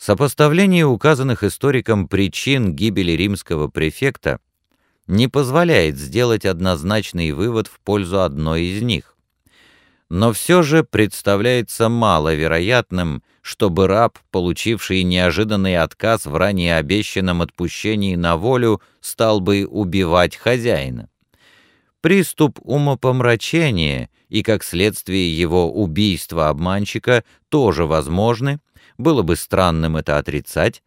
Сопоставление указанных историком причин гибели римского префекта не позволяет сделать однозначный вывод в пользу одной из них. Но все же представляется маловероятным, чтобы раб, получивший неожиданный отказ в ранее обещанном отпущении на волю, стал бы убивать хозяина. Приступ умопомрачения и, как следствие его убийства обманщика, тоже возможны, было бы странным это отрицать,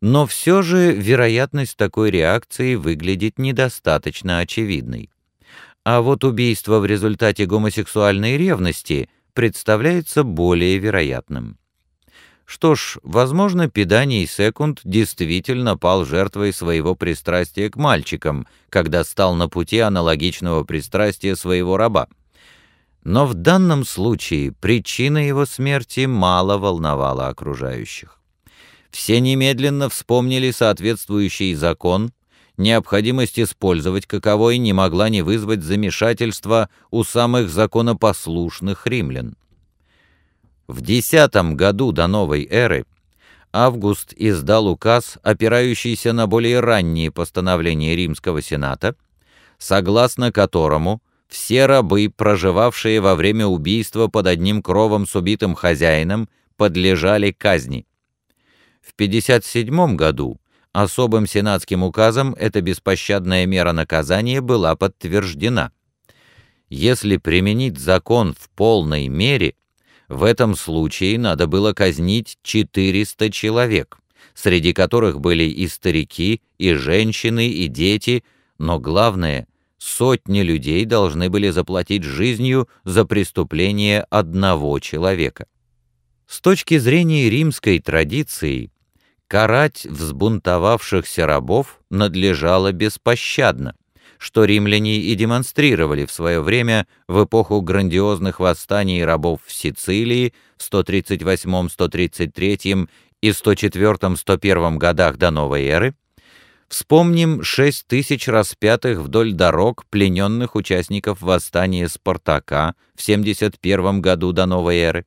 но все же вероятность такой реакции выглядит недостаточно очевидной. А вот убийство в результате гомосексуальной ревности представляется более вероятным. Что ж, возможно, Педаний Секунд действительно пал жертвой своего пристрастия к мальчикам, когда стал на пути аналогичного пристрастия своего раба. Но в данном случае причина его смерти мало волновала окружающих. Все немедленно вспомнили соответствующий закон, необходимость использовать каковой не могла не вызвать замешательства у самых законопослушных римлян. В десятом году до новой эры Август издал указ, опирающийся на более ранние постановления Римского Сената, согласно которому все рабы, проживавшие во время убийства под одним кровом с убитым хозяином, подлежали казни. В 57 году особым сенатским указом эта беспощадная мера наказания была подтверждена. Если применить закон в полной мере – в этом случае надо было казнить 400 человек, среди которых были и старики, и женщины, и дети, но главное, сотни людей должны были заплатить жизнью за преступление одного человека. С точки зрения римской традиции, карать взбунтовавшихся рабов надлежало беспощадно – что римляне и демонстрировали в свое время в эпоху грандиозных восстаний рабов в Сицилии в 138-133 и 104-101 годах до новой эры, Вспомним шесть тысяч распятых вдоль дорог плененных участников восстания Спартака в 71 году до новой эры.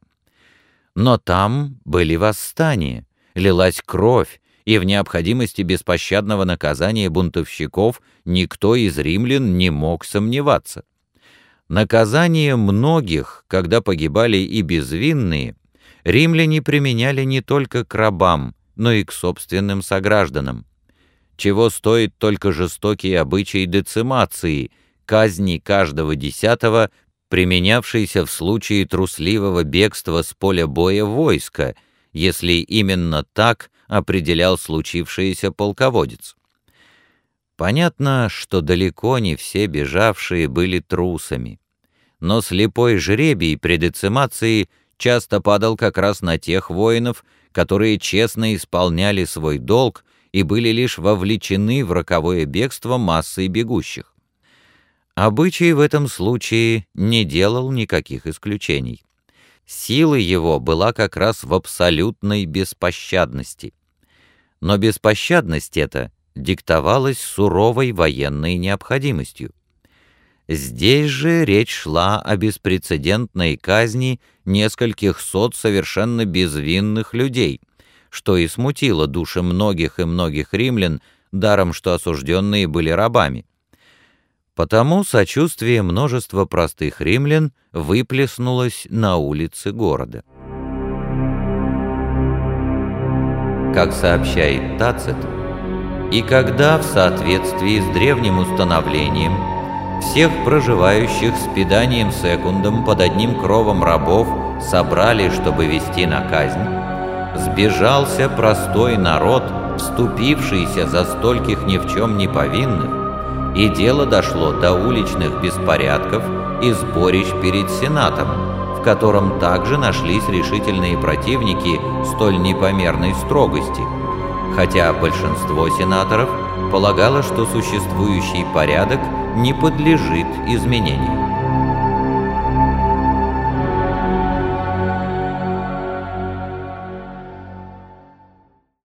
Но там были восстания, лилась кровь, и в необходимости беспощадного наказания бунтовщиков никто из римлян не мог сомневаться. Наказание многих, когда погибали и безвинные, римляне применяли не только к рабам, но и к собственным согражданам. Чего стоит только жестокий обычай децимации, казни каждого десятого, применявшийся в случае трусливого бегства с поля боя войска, если именно так определял случившееся полководец. Понятно, что далеко не все бежавшие были трусами, но слепой жребий при децимации часто падал как раз на тех воинов, которые честно исполняли свой долг и были лишь вовлечены в роковое бегство массой бегущих. Обычай в этом случае не делал никаких исключений. Сила его была как раз в абсолютной беспощадности но беспощадность эта диктовалась суровой военной необходимостью. Здесь же речь шла о беспрецедентной казни нескольких сот совершенно безвинных людей, что и смутило души многих и многих римлян, даром что осужденные были рабами. Потому сочувствие множества простых римлян выплеснулось на улицы города. Как сообщает Тацит, и когда в соответствии с древним установлением всех проживающих с педанием секундом под одним кровом рабов собрали, чтобы вести на казнь, сбежался простой народ, вступившийся за стольких ни в чем не повинных, и дело дошло до уличных беспорядков и сборищ перед Сенатом, в котором также нашлись решительные противники столь непомерной строгости, хотя большинство сенаторов полагало, что существующий порядок не подлежит изменению.